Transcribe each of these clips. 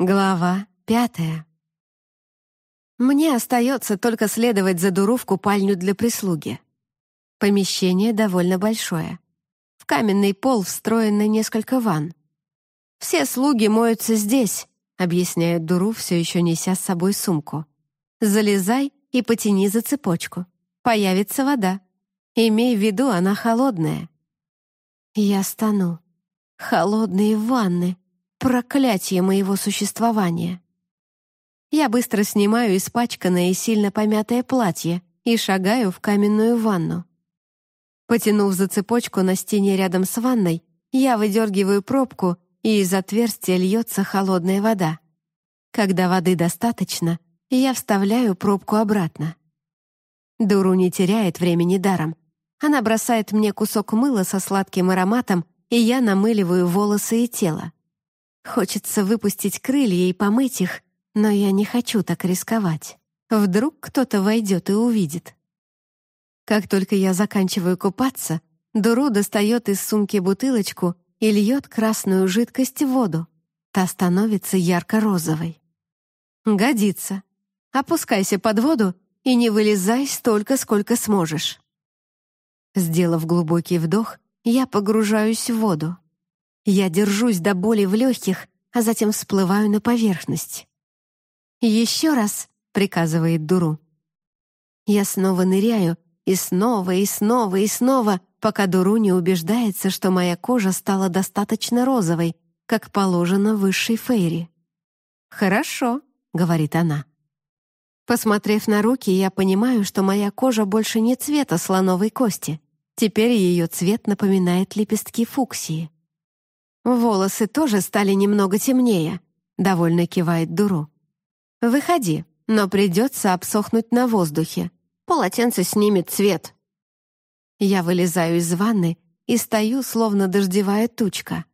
Глава пятая. Мне остается только следовать за Дуру в купальню для прислуги. Помещение довольно большое. В каменный пол встроено несколько ванн. «Все слуги моются здесь», — объясняет Дуру, все еще неся с собой сумку. «Залезай и потяни за цепочку. Появится вода. Имей в виду, она холодная». Я стану. Холодные ванны. Проклятие моего существования. Я быстро снимаю испачканное и сильно помятое платье и шагаю в каменную ванну. Потянув за цепочку на стене рядом с ванной, я выдергиваю пробку, и из отверстия льется холодная вода. Когда воды достаточно, я вставляю пробку обратно. Дуру не теряет времени даром. Она бросает мне кусок мыла со сладким ароматом, и я намыливаю волосы и тело. Хочется выпустить крылья и помыть их, но я не хочу так рисковать. Вдруг кто-то войдет и увидит. Как только я заканчиваю купаться, Дуру достает из сумки бутылочку и льет красную жидкость в воду. Та становится ярко-розовой. Годится. Опускайся под воду и не вылезай столько, сколько сможешь. Сделав глубокий вдох, я погружаюсь в воду. Я держусь до боли в легких, а затем всплываю на поверхность. «Еще раз!» — приказывает Дуру. Я снова ныряю, и снова, и снова, и снова, пока Дуру не убеждается, что моя кожа стала достаточно розовой, как положено высшей фейри. «Хорошо», — говорит она. Посмотрев на руки, я понимаю, что моя кожа больше не цвета слоновой кости. Теперь ее цвет напоминает лепестки фуксии. «Волосы тоже стали немного темнее», — довольно кивает Дуру. «Выходи, но придется обсохнуть на воздухе. Полотенце снимет цвет». Я вылезаю из ванны и стою, словно дождевая тучка.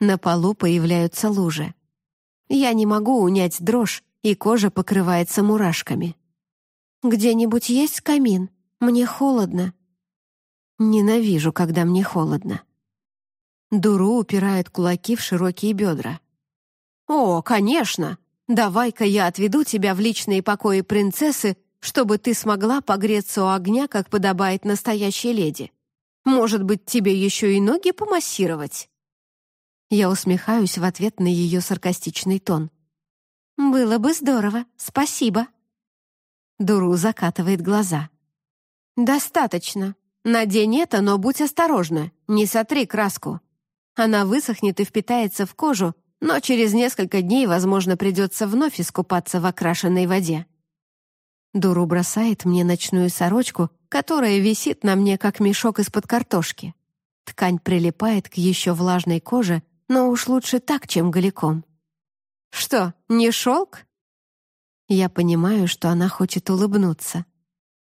На полу появляются лужи. Я не могу унять дрожь, и кожа покрывается мурашками. «Где-нибудь есть камин? Мне холодно». Ненавижу, когда мне холодно. Дуру упирает кулаки в широкие бедра. «О, конечно! Давай-ка я отведу тебя в личные покои принцессы, чтобы ты смогла погреться у огня, как подобает настоящей леди. Может быть, тебе еще и ноги помассировать?» Я усмехаюсь в ответ на ее саркастичный тон. «Было бы здорово, спасибо». Дуру закатывает глаза. «Достаточно. Надень это, но будь осторожна, не сотри краску. Она высохнет и впитается в кожу, но через несколько дней, возможно, придется вновь искупаться в окрашенной воде. Дуру бросает мне ночную сорочку, которая висит на мне, как мешок из-под картошки. Ткань прилипает к еще влажной коже, но уж лучше так, чем голиком. «Что, не шелк?» Я понимаю, что она хочет улыбнуться.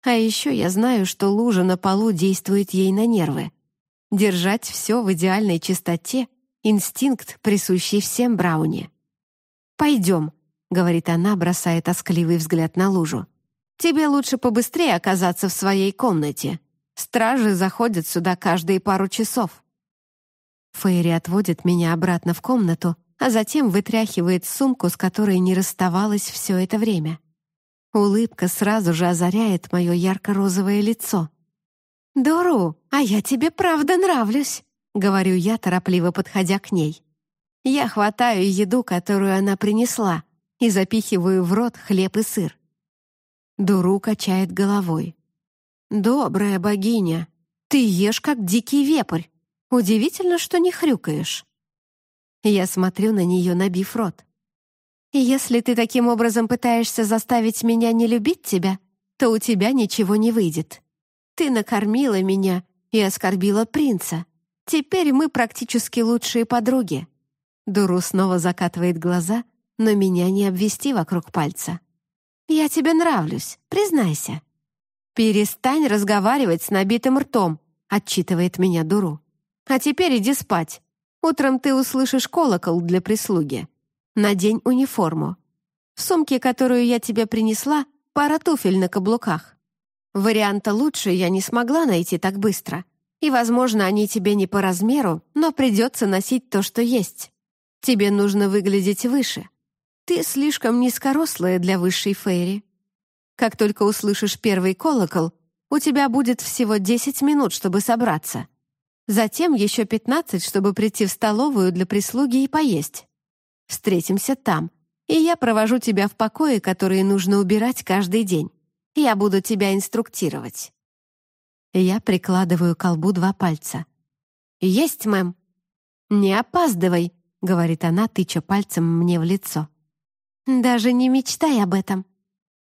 А еще я знаю, что лужа на полу действует ей на нервы. Держать все в идеальной чистоте — инстинкт, присущий всем Брауни. «Пойдем», — говорит она, бросая тоскливый взгляд на лужу. «Тебе лучше побыстрее оказаться в своей комнате. Стражи заходят сюда каждые пару часов». Фейри отводит меня обратно в комнату, а затем вытряхивает сумку, с которой не расставалась все это время. Улыбка сразу же озаряет мое ярко-розовое лицо. «Дору, а я тебе правда нравлюсь», — говорю я, торопливо подходя к ней. Я хватаю еду, которую она принесла, и запихиваю в рот хлеб и сыр. Дуру качает головой. «Добрая богиня, ты ешь, как дикий вепрь. Удивительно, что не хрюкаешь». Я смотрю на нее, набив рот. «Если ты таким образом пытаешься заставить меня не любить тебя, то у тебя ничего не выйдет. Ты накормила меня и оскорбила принца. Теперь мы практически лучшие подруги». Дуру снова закатывает глаза, но меня не обвести вокруг пальца. «Я тебе нравлюсь, признайся». «Перестань разговаривать с набитым ртом», — отчитывает меня Дуру. «А теперь иди спать. Утром ты услышишь колокол для прислуги. Надень униформу. В сумке, которую я тебе принесла, пара туфель на каблуках. Варианта лучше я не смогла найти так быстро. И, возможно, они тебе не по размеру, но придется носить то, что есть. Тебе нужно выглядеть выше. Ты слишком низкорослая для высшей фейри. Как только услышишь первый колокол, у тебя будет всего 10 минут, чтобы собраться. Затем еще 15, чтобы прийти в столовую для прислуги и поесть. Встретимся там, и я провожу тебя в покое, которые нужно убирать каждый день. Я буду тебя инструктировать». Я прикладываю к колбу два пальца. «Есть, мэм». «Не опаздывай», — говорит она, тыча пальцем мне в лицо. «Даже не мечтай об этом».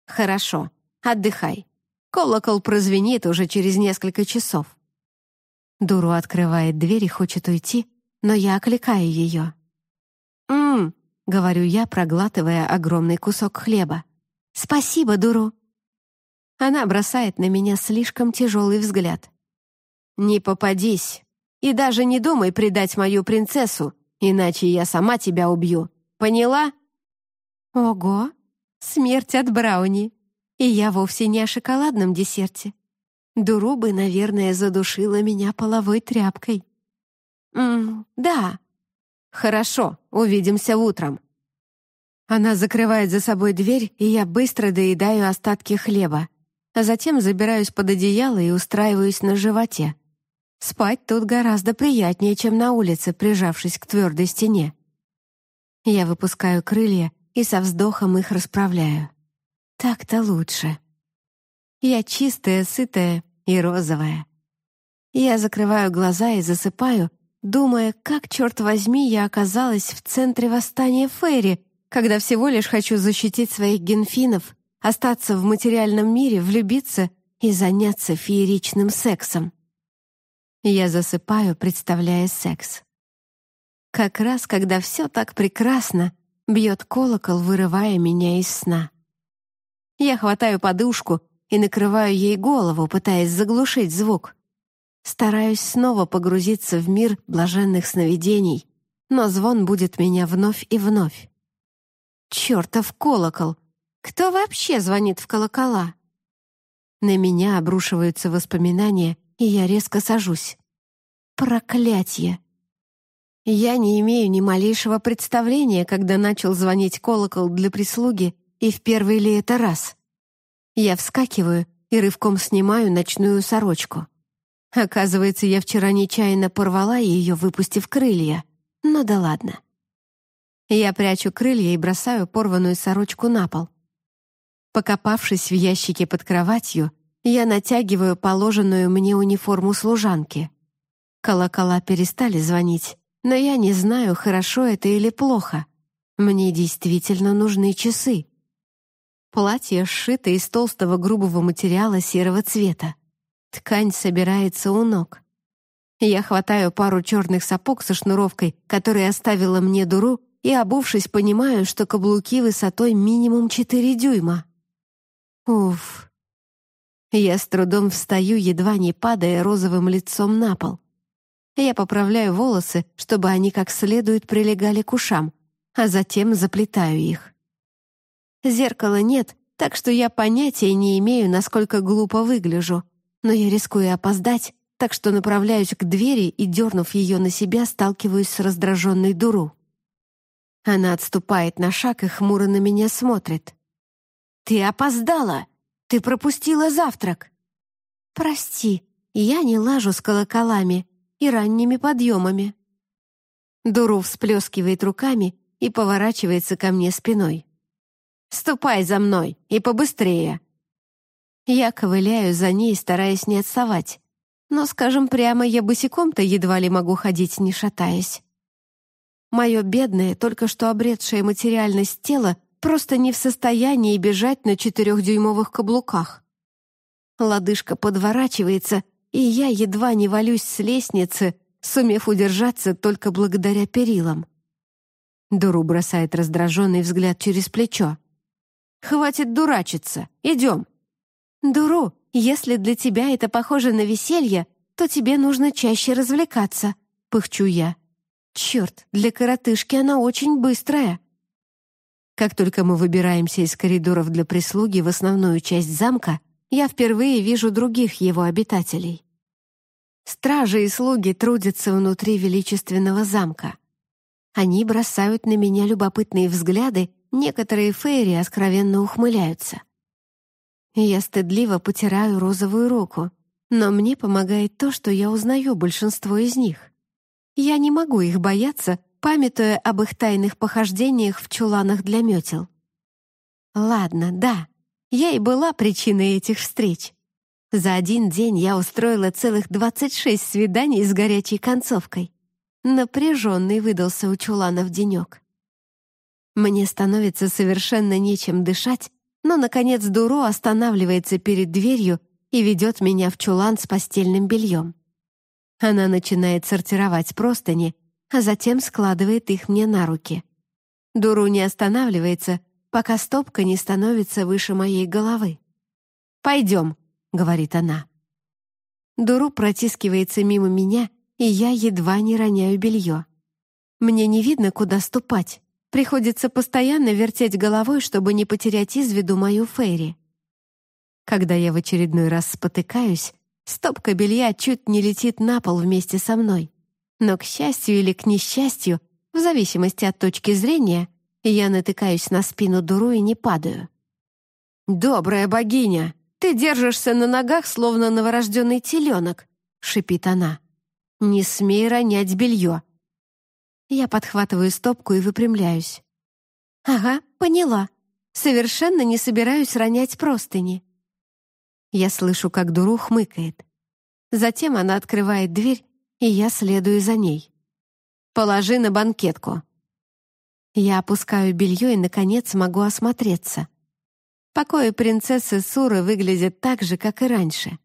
«Хорошо, отдыхай. Колокол прозвенит уже через несколько часов». Дуру открывает дверь и хочет уйти, но я окликаю ее. «М-м», говорю я, проглатывая огромный кусок хлеба. «Спасибо, Дуру». Она бросает на меня слишком тяжелый взгляд. «Не попадись и даже не думай предать мою принцессу, иначе я сама тебя убью. Поняла?» «Ого, смерть от Брауни!» И я вовсе не о шоколадном десерте. Дурубы, наверное, задушила меня половой тряпкой. «М да. Хорошо, увидимся утром». Она закрывает за собой дверь, и я быстро доедаю остатки хлеба, а затем забираюсь под одеяло и устраиваюсь на животе. Спать тут гораздо приятнее, чем на улице, прижавшись к твердой стене. Я выпускаю крылья и со вздохом их расправляю. Так-то лучше. Я чистая, сытая и розовая. Я закрываю глаза и засыпаю, думая, как, черт возьми, я оказалась в центре восстания Ферри, когда всего лишь хочу защитить своих генфинов, остаться в материальном мире, влюбиться и заняться фееричным сексом. Я засыпаю, представляя секс. Как раз, когда все так прекрасно, бьет колокол, вырывая меня из сна. Я хватаю подушку и накрываю ей голову, пытаясь заглушить звук. Стараюсь снова погрузиться в мир блаженных сновидений, но звон будет меня вновь и вновь. Чертов колокол! Кто вообще звонит в колокола? На меня обрушиваются воспоминания, и я резко сажусь. Проклятье! Я не имею ни малейшего представления, когда начал звонить колокол для прислуги и в первый ли это раз? Я вскакиваю и рывком снимаю ночную сорочку. Оказывается, я вчера нечаянно порвала ее, выпустив крылья. Ну да ладно. Я прячу крылья и бросаю порванную сорочку на пол. Покопавшись в ящике под кроватью, я натягиваю положенную мне униформу служанки. Колокола перестали звонить, но я не знаю, хорошо это или плохо. Мне действительно нужны часы. Платье сшито из толстого грубого материала серого цвета. Ткань собирается у ног. Я хватаю пару черных сапог со шнуровкой, которые оставила мне дуру, и, обувшись, понимаю, что каблуки высотой минимум 4 дюйма. Уф. Я с трудом встаю, едва не падая розовым лицом на пол. Я поправляю волосы, чтобы они как следует прилегали к ушам, а затем заплетаю их. Зеркала нет, так что я понятия не имею, насколько глупо выгляжу. Но я рискую опоздать, так что направляюсь к двери и, дернув ее на себя, сталкиваюсь с раздраженной дуру. Она отступает на шаг и хмуро на меня смотрит. «Ты опоздала! Ты пропустила завтрак!» «Прости, я не лажу с колоколами и ранними подъемами». Дуру всплескивает руками и поворачивается ко мне спиной. Ступай за мной и побыстрее!» Я ковыляю за ней, стараясь не отставать. Но, скажем прямо, я босиком-то едва ли могу ходить, не шатаясь. Мое бедное, только что обретшее материальность тело просто не в состоянии бежать на четырехдюймовых каблуках. Лодыжка подворачивается, и я едва не валюсь с лестницы, сумев удержаться только благодаря перилам. Дуру бросает раздраженный взгляд через плечо. Хватит дурачиться. Идем». «Дуру, если для тебя это похоже на веселье, то тебе нужно чаще развлекаться», — пыхчу я. «Черт, для коротышки она очень быстрая». Как только мы выбираемся из коридоров для прислуги в основную часть замка, я впервые вижу других его обитателей. Стражи и слуги трудятся внутри величественного замка. Они бросают на меня любопытные взгляды некоторые фейри откровенно ухмыляются. Я стыдливо потираю розовую руку, но мне помогает то, что я узнаю большинство из них. Я не могу их бояться, памятуя об их тайных похождениях в чуланах для метел. Ладно, да, я и была причиной этих встреч. За один день я устроила целых 26 свиданий с горячей концовкой. Напряженный выдался у чуланов денек. Мне становится совершенно нечем дышать, но, наконец, Дуро останавливается перед дверью и ведет меня в чулан с постельным бельем. Она начинает сортировать простыни, а затем складывает их мне на руки. Дуру не останавливается, пока стопка не становится выше моей головы. «Пойдем», — говорит она. Дуру протискивается мимо меня, и я едва не роняю белье. Мне не видно, куда ступать. Приходится постоянно вертеть головой, чтобы не потерять из виду мою Фейри. Когда я в очередной раз спотыкаюсь, стопка белья чуть не летит на пол вместе со мной. Но, к счастью или к несчастью, в зависимости от точки зрения, я натыкаюсь на спину дуру и не падаю. «Добрая богиня, ты держишься на ногах, словно новорожденный теленок», — шипит она. «Не смей ронять белье». Я подхватываю стопку и выпрямляюсь. «Ага, поняла. Совершенно не собираюсь ронять простыни». Я слышу, как Дуру хмыкает. Затем она открывает дверь, и я следую за ней. «Положи на банкетку», я опускаю белье и, наконец, могу осмотреться. Покои принцессы Суры выглядят так же, как и раньше.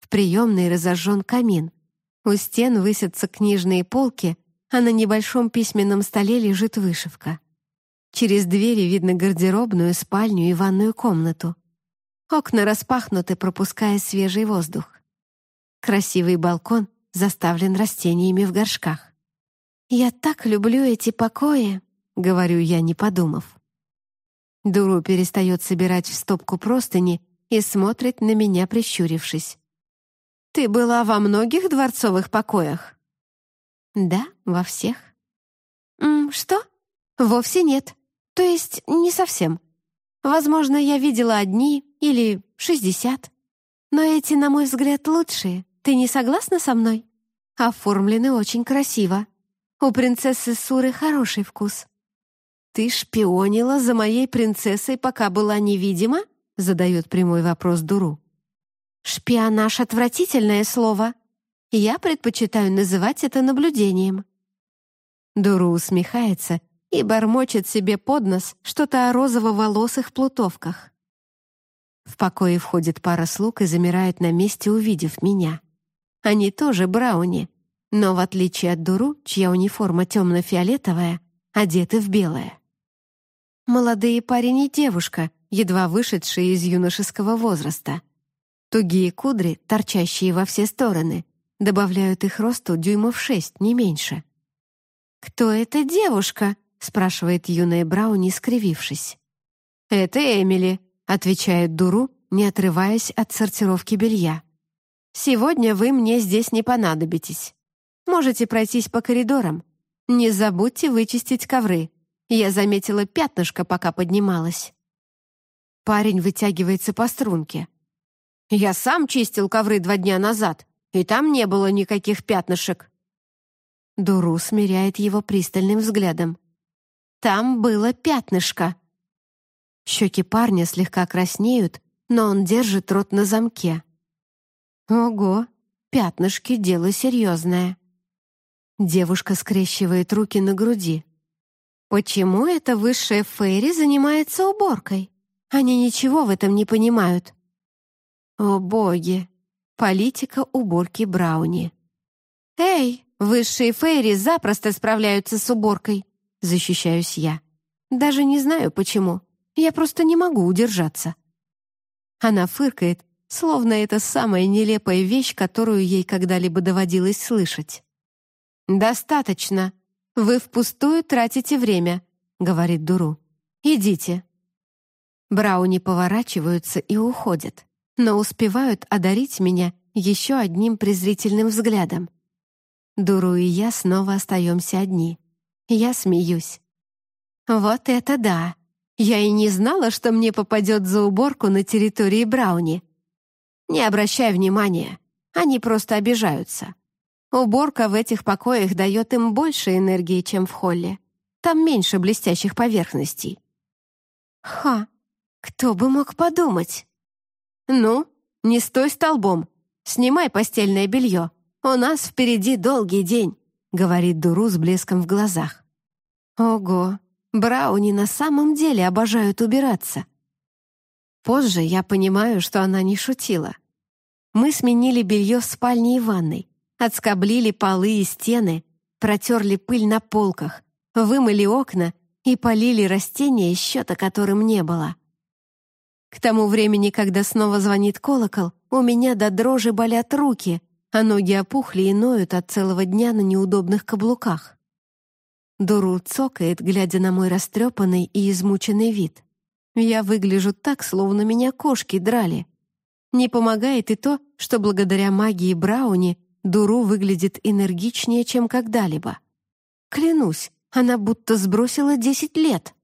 В приемной разожжен камин. У стен высятся книжные полки, а на небольшом письменном столе лежит вышивка. Через двери видно гардеробную, спальню и ванную комнату. Окна распахнуты, пропуская свежий воздух. Красивый балкон заставлен растениями в горшках. Я так люблю эти покои. — говорю я, не подумав. Дуру перестает собирать в стопку простыни и смотрит на меня, прищурившись. «Ты была во многих дворцовых покоях?» «Да, во всех». «М, «Что?» «Вовсе нет. То есть не совсем. Возможно, я видела одни или шестьдесят. Но эти, на мой взгляд, лучшие. Ты не согласна со мной? Оформлены очень красиво. У принцессы Суры хороший вкус». «Ты шпионила за моей принцессой, пока была невидима?» — задает прямой вопрос Дуру. «Шпионаж — отвратительное слово. Я предпочитаю называть это наблюдением». Дуру усмехается и бормочет себе под нос что-то о розово-волосых плутовках. В покое входит пара слуг и замирает на месте, увидев меня. Они тоже брауни, но в отличие от Дуру, чья униформа темно-фиолетовая, одеты в белое. Молодые парень и девушка, едва вышедшие из юношеского возраста. Тугие кудри, торчащие во все стороны, добавляют их росту дюймов шесть, не меньше. «Кто эта девушка?» — спрашивает юная Брауни, скривившись. «Это Эмили», — отвечает Дуру, не отрываясь от сортировки белья. «Сегодня вы мне здесь не понадобитесь. Можете пройтись по коридорам. Не забудьте вычистить ковры. Я заметила пятнышко, пока поднималась. Парень вытягивается по струнке. Я сам чистил ковры два дня назад, и там не было никаких пятнышек. Дуру смиряет его пристальным взглядом. Там было пятнышко. Щеки парня слегка краснеют, но он держит рот на замке. Ого, пятнышки — дело серьезное. Девушка скрещивает руки на груди. Почему эта высшая Фейри занимается уборкой? Они ничего в этом не понимают. О боги! Политика уборки Брауни. Эй, высшие Фейри запросто справляются с уборкой, защищаюсь я. Даже не знаю почему. Я просто не могу удержаться. Она фыркает, словно это самая нелепая вещь, которую ей когда-либо доводилось слышать. «Достаточно», «Вы впустую тратите время», — говорит Дуру. «Идите». Брауни поворачиваются и уходят, но успевают одарить меня еще одним презрительным взглядом. Дуру и я снова остаемся одни. Я смеюсь. «Вот это да! Я и не знала, что мне попадет за уборку на территории Брауни. Не обращай внимания, они просто обижаются. Уборка в этих покоях дает им больше энергии, чем в холле. Там меньше блестящих поверхностей. Ха, кто бы мог подумать? Ну, не стой столбом. Снимай постельное белье. У нас впереди долгий день, говорит Дуру с блеском в глазах. Ого, Брауни на самом деле обожают убираться. Позже я понимаю, что она не шутила. Мы сменили белье в спальне и ванной, отскоблили полы и стены, протерли пыль на полках, вымыли окна и полили растения, счета которым не было. К тому времени, когда снова звонит колокол, у меня до дрожи болят руки, а ноги опухли и ноют от целого дня на неудобных каблуках. Дуру цокает, глядя на мой растрепанный и измученный вид. Я выгляжу так, словно меня кошки драли. Не помогает и то, что благодаря магии Брауни Дуру выглядит энергичнее, чем когда-либо. Клянусь, она будто сбросила десять лет.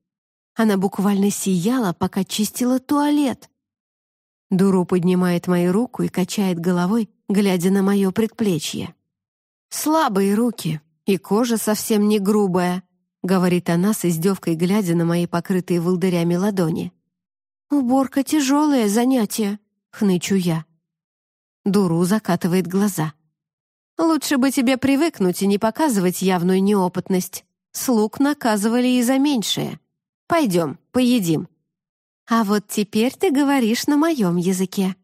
Она буквально сияла, пока чистила туалет. Дуру поднимает мою руку и качает головой, глядя на мое предплечье. «Слабые руки, и кожа совсем не грубая», — говорит она с издевкой, глядя на мои покрытые волдырями ладони. «Уборка — тяжелое занятие», — хнычу я. Дуру закатывает глаза. Лучше бы тебе привыкнуть и не показывать явную неопытность. Слуг наказывали и за меньшее. Пойдем, поедим. А вот теперь ты говоришь на моем языке.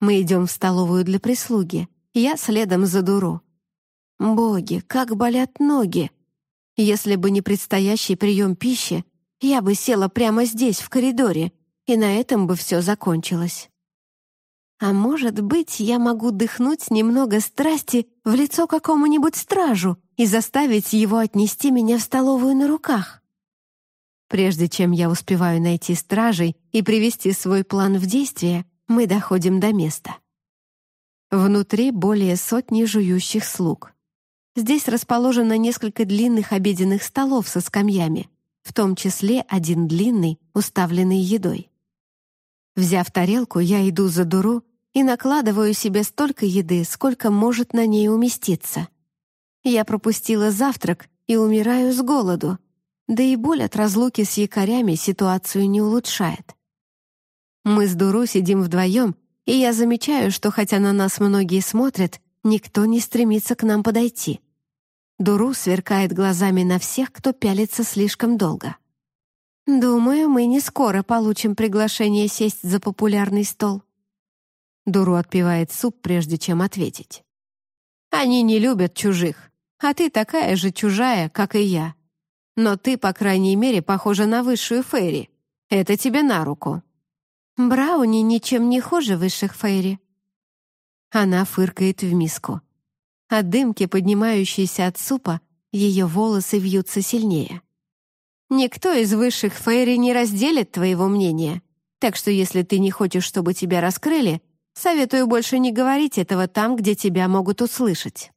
Мы идем в столовую для прислуги. Я следом за дуру. Боги, как болят ноги. Если бы не предстоящий прием пищи, я бы села прямо здесь, в коридоре, и на этом бы все закончилось. А может быть, я могу дыхнуть немного страсти в лицо какому-нибудь стражу и заставить его отнести меня в столовую на руках. Прежде чем я успеваю найти стражей и привести свой план в действие, мы доходим до места. Внутри более сотни жующих слуг. Здесь расположено несколько длинных обеденных столов со скамьями, в том числе один длинный, уставленный едой. Взяв тарелку, я иду за дуру и накладываю себе столько еды, сколько может на ней уместиться. Я пропустила завтрак и умираю с голоду, да и боль от разлуки с якорями ситуацию не улучшает. Мы с Дуру сидим вдвоем, и я замечаю, что хотя на нас многие смотрят, никто не стремится к нам подойти. Дуру сверкает глазами на всех, кто пялится слишком долго. Думаю, мы не скоро получим приглашение сесть за популярный стол. Дуру отпивает суп, прежде чем ответить. «Они не любят чужих, а ты такая же чужая, как и я. Но ты, по крайней мере, похожа на высшую Фейри. Это тебе на руку». «Брауни ничем не хуже высших Фейри». Она фыркает в миску. От дымки, поднимающейся от супа, ее волосы вьются сильнее. «Никто из высших Фейри не разделит твоего мнения, так что если ты не хочешь, чтобы тебя раскрыли, Советую больше не говорить этого там, где тебя могут услышать».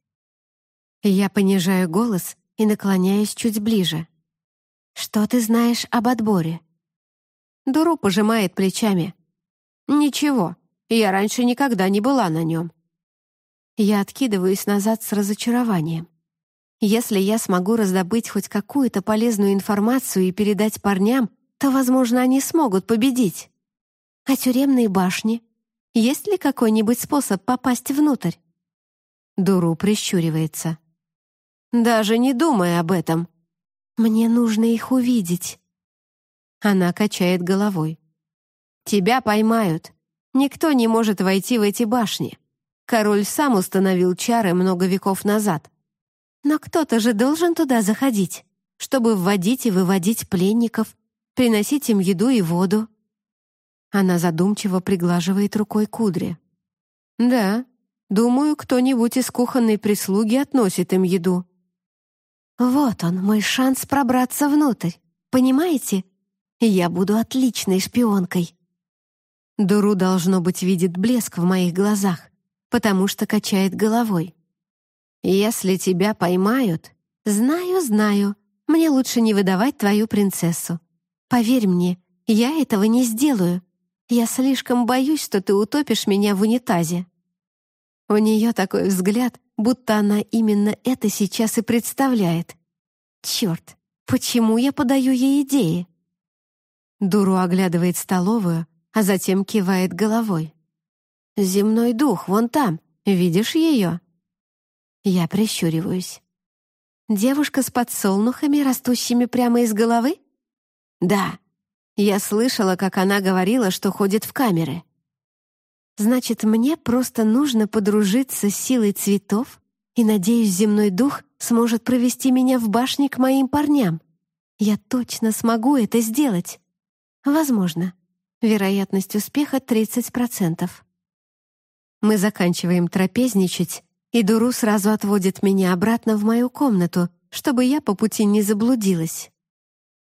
Я понижаю голос и наклоняюсь чуть ближе. «Что ты знаешь об отборе?» Дуру пожимает плечами. «Ничего, я раньше никогда не была на нем». Я откидываюсь назад с разочарованием. Если я смогу раздобыть хоть какую-то полезную информацию и передать парням, то, возможно, они смогут победить. А тюремные башни? Есть ли какой-нибудь способ попасть внутрь?» Дуру прищуривается. «Даже не думай об этом. Мне нужно их увидеть». Она качает головой. «Тебя поймают. Никто не может войти в эти башни. Король сам установил чары много веков назад. Но кто-то же должен туда заходить, чтобы вводить и выводить пленников, приносить им еду и воду. Она задумчиво приглаживает рукой кудри. «Да, думаю, кто-нибудь из кухонной прислуги относит им еду». «Вот он, мой шанс пробраться внутрь. Понимаете? Я буду отличной шпионкой». Дуру, должно быть, видит блеск в моих глазах, потому что качает головой. «Если тебя поймают...» «Знаю, знаю. Мне лучше не выдавать твою принцессу. Поверь мне, я этого не сделаю. Я слишком боюсь, что ты утопишь меня в унитазе». У нее такой взгляд, будто она именно это сейчас и представляет. Черт, почему я подаю ей идеи? Дуру оглядывает столовую, а затем кивает головой. «Земной дух, вон там. Видишь ее?» Я прищуриваюсь. «Девушка с подсолнухами, растущими прямо из головы?» «Да. Я слышала, как она говорила, что ходит в камеры». «Значит, мне просто нужно подружиться с силой цветов, и, надеюсь, земной дух сможет провести меня в башне к моим парням. Я точно смогу это сделать». Возможно. Вероятность успеха 30%. Мы заканчиваем трапезничать, и Дуру сразу отводит меня обратно в мою комнату, чтобы я по пути не заблудилась.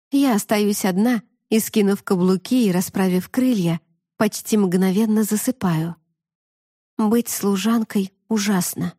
Я остаюсь одна и, скинув каблуки и расправив крылья, почти мгновенно засыпаю. Быть служанкой ужасно.